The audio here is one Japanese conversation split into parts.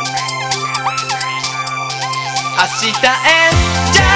明日へ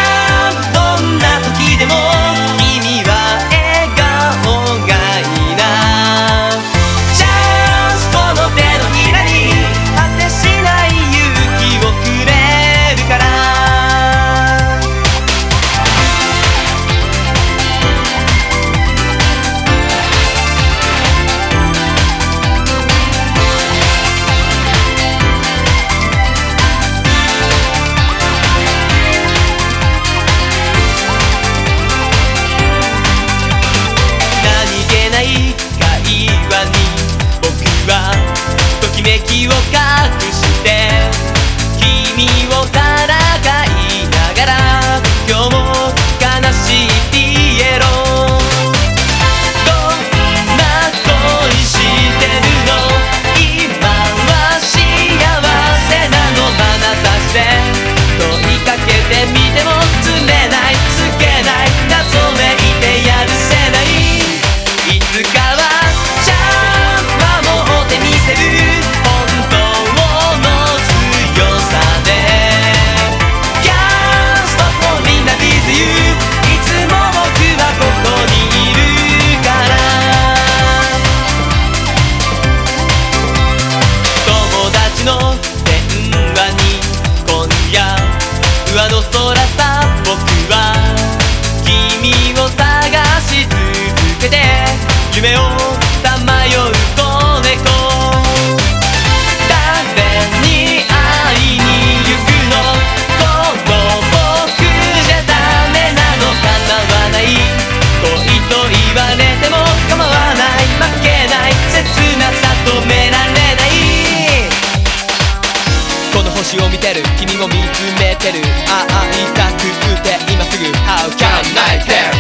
を見てる。君も見つめてる。ああ言いたくて今すぐ。How can I tell?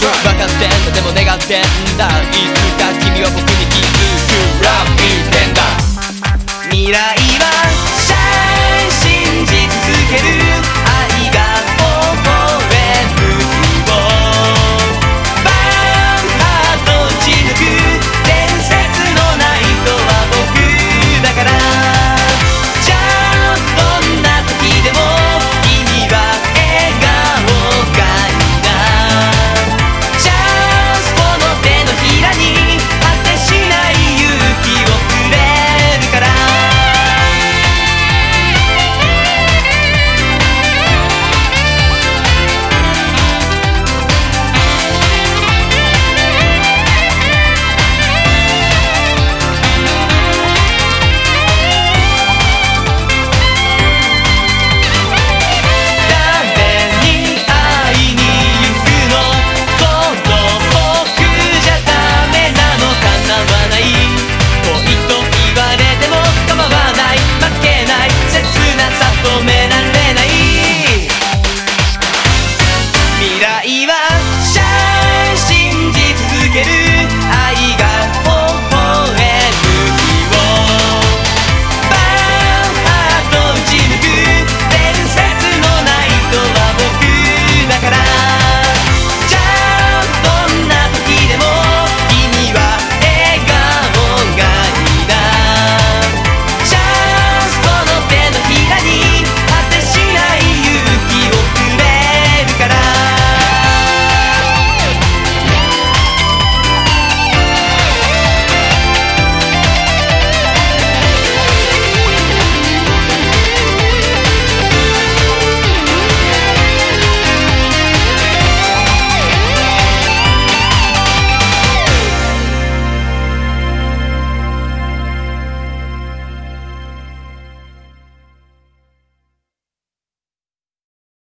分かってんだ。でも願ってんだ。いつか君は僕に気づく。Love you 未来は